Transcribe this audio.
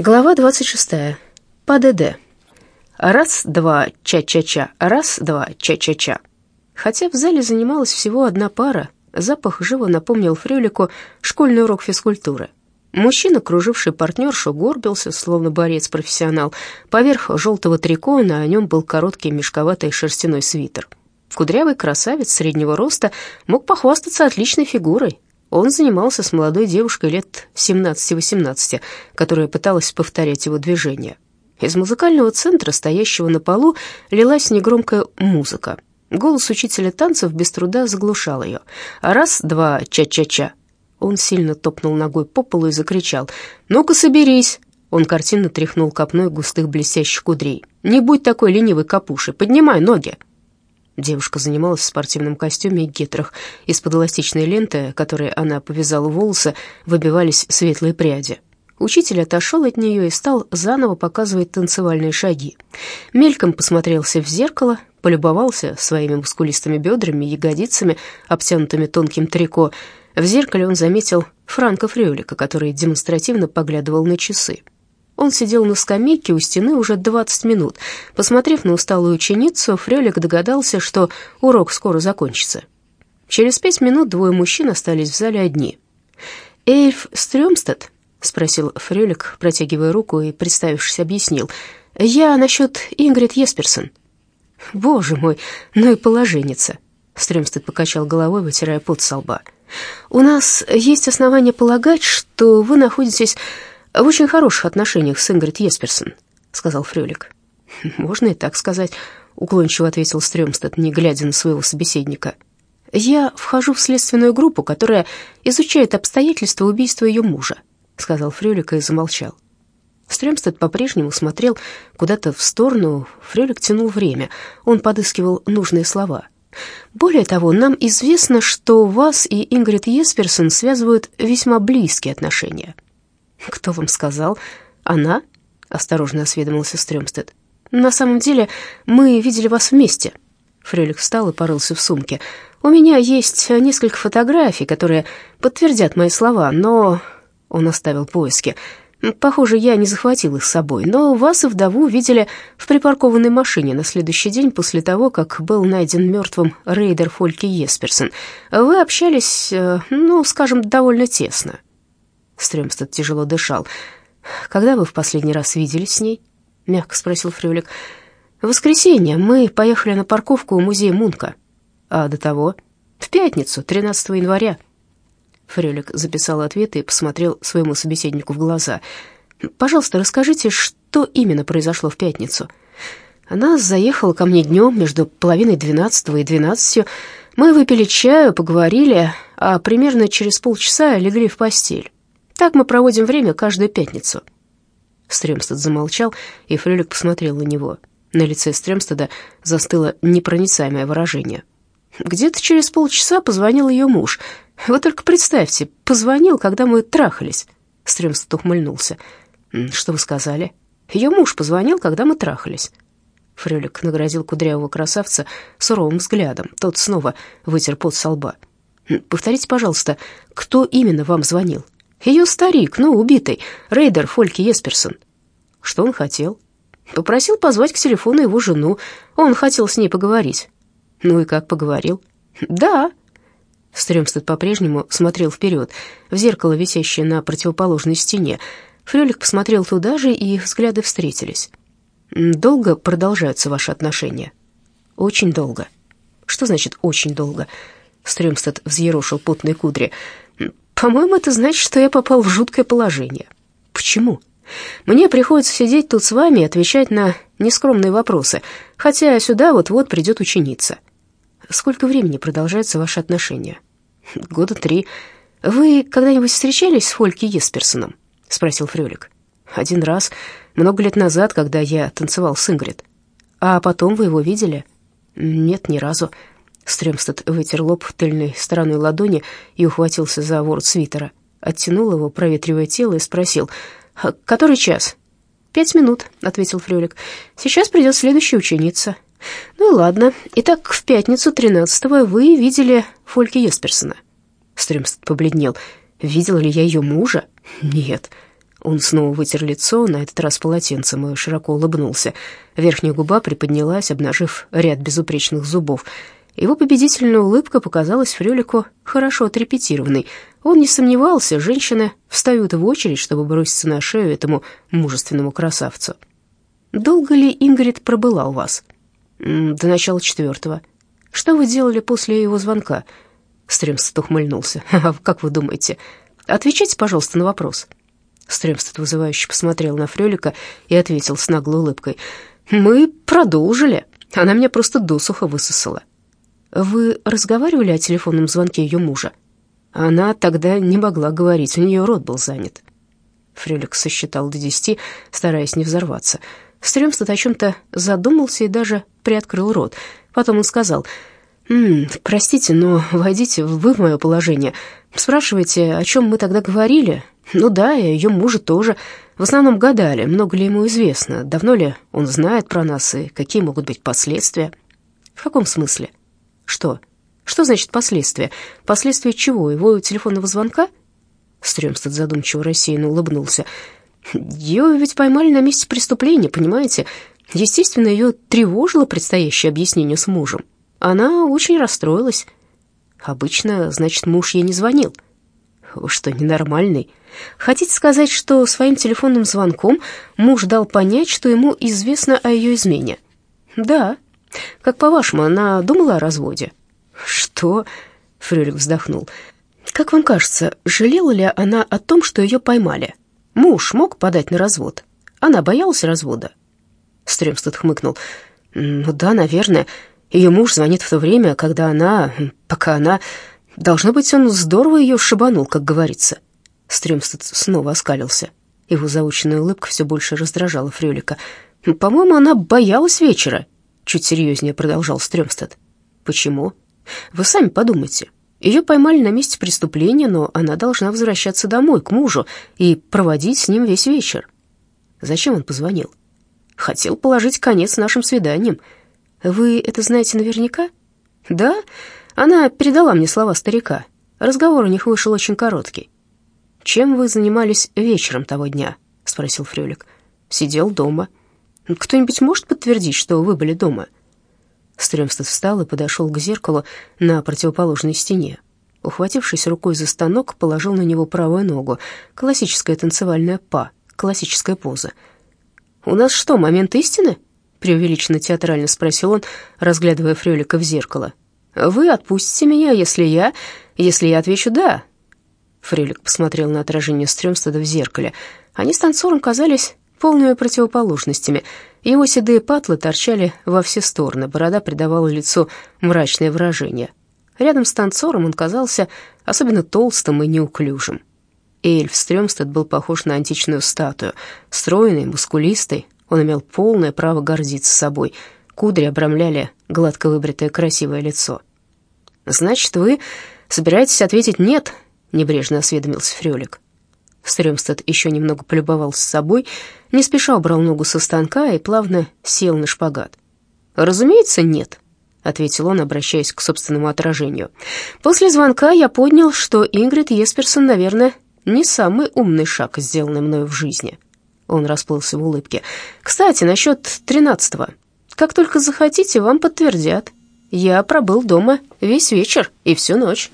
Глава 26. ПДД. Раз-два, ча-ча-ча, раз-два, ча-ча-ча. Хотя в зале занималась всего одна пара, запах живо напомнил Фрюлику школьный урок физкультуры. Мужчина, круживший партнершу, горбился, словно борец-профессионал. Поверх желтого трико на нем был короткий мешковатый шерстяной свитер. Кудрявый красавец среднего роста мог похвастаться отличной фигурой, он занимался с молодой девушкой лет 17-18, которая пыталась повторять его движения. Из музыкального центра, стоящего на полу, лилась негромкая музыка. Голос учителя танцев без труда заглушал ее. Раз, два, ча-ча-ча. Он сильно топнул ногой по полу и закричал. «Ну-ка, соберись!» Он картинно тряхнул копной густых блестящих кудрей. «Не будь такой ленивой капушей, поднимай ноги!» Девушка занималась в спортивном костюме и гетрах. Из-под эластичной ленты, которой она повязала волосы, выбивались светлые пряди. Учитель отошел от нее и стал заново показывать танцевальные шаги. Мельком посмотрелся в зеркало, полюбовался своими мускулистыми бедрами и ягодицами, обтянутыми тонким трико. В зеркале он заметил Франка Фрёлика, который демонстративно поглядывал на часы. Он сидел на скамейке у стены уже 20 минут. Посмотрев на усталую ученицу, Фрелик догадался, что урок скоро закончится. Через пять минут двое мужчин остались в зале одни. «Эйф Стрёмстед?» — спросил Фрелик, протягивая руку и, представившись, объяснил. «Я насчет Ингрид Есперсон». «Боже мой, ну и положенница!» Стрёмстед покачал головой, вытирая пот со лба. «У нас есть основания полагать, что вы находитесь в очень хороших отношениях с Ингрид Есперсон», — сказал Фрёлик. «Можно и так сказать», — уклончиво ответил Стрёмстед, не глядя на своего собеседника. «Я вхожу в следственную группу, которая изучает обстоятельства убийства ее мужа», — сказал Фрёлик и замолчал. Стрёмстед по-прежнему смотрел куда-то в сторону, Фрёлик тянул время, он подыскивал нужные слова. «Более того, нам известно, что вас и Ингрид Есперсон связывают весьма близкие отношения». «Кто вам сказал? Она?» — осторожно осведомился Стрёмстед. «На самом деле мы видели вас вместе». Фрелих встал и порылся в сумке. «У меня есть несколько фотографий, которые подтвердят мои слова, но...» Он оставил поиски. «Похоже, я не захватил их с собой, но вас и вдову видели в припаркованной машине на следующий день после того, как был найден мертвым рейдер Фольки Есперсон. Вы общались, э, ну, скажем, довольно тесно». Стрёмстед тяжело дышал. «Когда вы в последний раз виделись с ней?» — мягко спросил Фрюлик. «В воскресенье мы поехали на парковку у музея Мунка. А до того? В пятницу, 13 января». Фрюлик записал ответы и посмотрел своему собеседнику в глаза. «Пожалуйста, расскажите, что именно произошло в пятницу?» Она заехала ко мне днем между половиной двенадцатого и двенадцатью. Мы выпили чаю, поговорили, а примерно через полчаса легли в постель. Так мы проводим время каждую пятницу». Стремстед замолчал, и Фрелик посмотрел на него. На лице Стремстеда застыло непроницаемое выражение. Где-то через полчаса позвонил ее муж. Вы только представьте, позвонил, когда мы трахались. Стремстед ухмыльнулся. «Что вы сказали?» «Ее муж позвонил, когда мы трахались». Фрелик наградил кудрявого красавца суровым взглядом. Тот снова вытер пот со лба. «Повторите, пожалуйста, кто именно вам звонил?» Ее старик, ну, убитый, рейдер Фольки Есперсон. Что он хотел? Попросил позвать к телефону его жену. Он хотел с ней поговорить. Ну и как поговорил? Да. Стрёмстед по-прежнему смотрел вперед, в зеркало, висящее на противоположной стене. Фрёлик посмотрел туда же, и их взгляды встретились. «Долго продолжаются ваши отношения?» «Очень долго». «Что значит «очень долго»?» Стрёмстед взъерошил потные кудри. По-моему, это значит, что я попал в жуткое положение. Почему? Мне приходится сидеть тут с вами и отвечать на нескромные вопросы, хотя сюда вот-вот придет ученица. Сколько времени продолжаются ваши отношения? Года три. Вы когда-нибудь встречались с Фольки Есперсоном? Спросил Фрёлик. Один раз, много лет назад, когда я танцевал с Ингрид. А потом вы его видели? Нет, ни разу. Стремстед вытер лоб тыльной стороной ладони и ухватился за ворот свитера. Оттянул его, проветривая тело, и спросил, «А «Который час?» «Пять минут», — ответил Фрёлик. «Сейчас придет следующая ученица». «Ну и ладно. Итак, в пятницу тринадцатого вы видели Фольки Есперсона?» Стремстед побледнел. «Видел ли я ее мужа?» «Нет». Он снова вытер лицо, на этот раз полотенцем, и широко улыбнулся. Верхняя губа приподнялась, обнажив ряд безупречных зубов. Его победительная улыбка показалась Фрёлику хорошо отрепетированной. Он не сомневался, женщины встают в очередь, чтобы броситься на шею этому мужественному красавцу. «Долго ли Ингрид пробыла у вас?» «До начала четвертого». «Что вы делали после его звонка?» Стремстед ухмыльнулся. «А как вы думаете?» «Отвечайте, пожалуйста, на вопрос». Стремстед вызывающе посмотрел на Фрёлика и ответил с наглой улыбкой. «Мы продолжили. Она меня просто досуха высосала». «Вы разговаривали о телефонном звонке ее мужа?» Она тогда не могла говорить, у нее рот был занят. Фрюлик сосчитал до десяти, стараясь не взорваться. Стрёмстед о чем-то задумался и даже приоткрыл рот. Потом он сказал, «М -м, «Простите, но войдите вы в мое положение. Спрашиваете, о чем мы тогда говорили? Ну да, и ее мужа тоже. В основном гадали, много ли ему известно, давно ли он знает про нас и какие могут быть последствия. В каком смысле? Что? Что значит последствия? Последствия чего? Его телефонного звонка? Стрёмстед задумчиво рассеянно улыбнулся. Ее ведь поймали на месте преступления, понимаете? Естественно, ее тревожило предстоящее объяснение с мужем. Она очень расстроилась. Обычно, значит, муж ей не звонил. Вы что, ненормальный? Хотите сказать, что своим телефонным звонком муж дал понять, что ему известно о ее измене? Да. Как по-вашему, она думала о разводе? Что? Фрюрик вздохнул. Как вам кажется, жалела ли она о том, что ее поймали? Муж мог подать на развод. Она боялась развода. Стремстед хмыкнул. Ну да, наверное. Ее муж звонит в то время, когда она... Пока она... Должно быть, он здорово ее шибанул, как говорится. Стремстед снова оскалился. Его заученная улыбка все больше раздражала Фрёлика. «По-моему, она боялась вечера», — чуть серьезнее продолжал Стрёмстед. «Почему? Вы сами подумайте. Ее поймали на месте преступления, но она должна возвращаться домой, к мужу, и проводить с ним весь вечер. Зачем он позвонил? Хотел положить конец нашим свиданиям. Вы это знаете наверняка? Да, она передала мне слова старика. Разговор у них вышел очень короткий. «Чем вы занимались вечером того дня?» — спросил Фрёлик. «Сидел дома. Кто-нибудь может подтвердить, что вы были дома?» Стрёмстед встал и подошел к зеркалу на противоположной стене. Ухватившись рукой за станок, положил на него правую ногу. Классическая танцевальная па, классическая поза. «У нас что, момент истины?» — преувеличенно театрально спросил он, разглядывая Фрёлика в зеркало. «Вы отпустите меня, если я... если я отвечу «да». Фрелик посмотрел на отражение Стрёмстеда в зеркале. Они с танцором казались полными противоположностями. Его седые патлы торчали во все стороны, борода придавала лицу мрачное выражение. Рядом с танцором он казался особенно толстым и неуклюжим. Эльф Стрёмстед был похож на античную статую, стройный, мускулистый. Он имел полное право гордиться собой. Кудри обрамляли гладко выбритое красивое лицо. «Значит, вы собираетесь ответить «нет», — небрежно осведомился Фрёлик. Стрёмстед еще немного полюбовался собой, не спеша убрал ногу со станка и плавно сел на шпагат. «Разумеется, нет», — ответил он, обращаясь к собственному отражению. «После звонка я понял, что Ингрид Есперсон, наверное, не самый умный шаг, сделанный мною в жизни». Он расплылся в улыбке. «Кстати, насчет тринадцатого. Как только захотите, вам подтвердят. Я пробыл дома весь вечер и всю ночь».